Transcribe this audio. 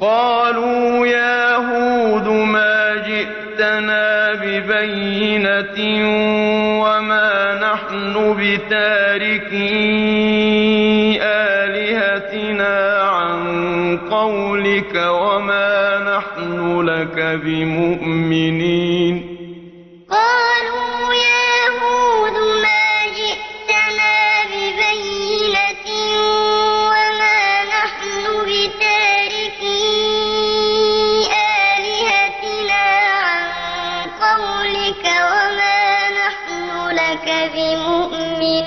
قَالُوا يَا هُودُ مَا جِئْتَنَا بِبَيِّنَةٍ وَمَا نَحْنُ بِتَارِكِي آلِهَتِنَا عَن قَوْلِكَ وَمَا نَحْنُ لَكَ بِمُؤْمِنِينَ. قَالُوا يَا هُودُ مَا جِئْتَنَا بِبَيِّنَةٍ وَمَا نَحْنُ بِتَارِكِي ربك بمؤمن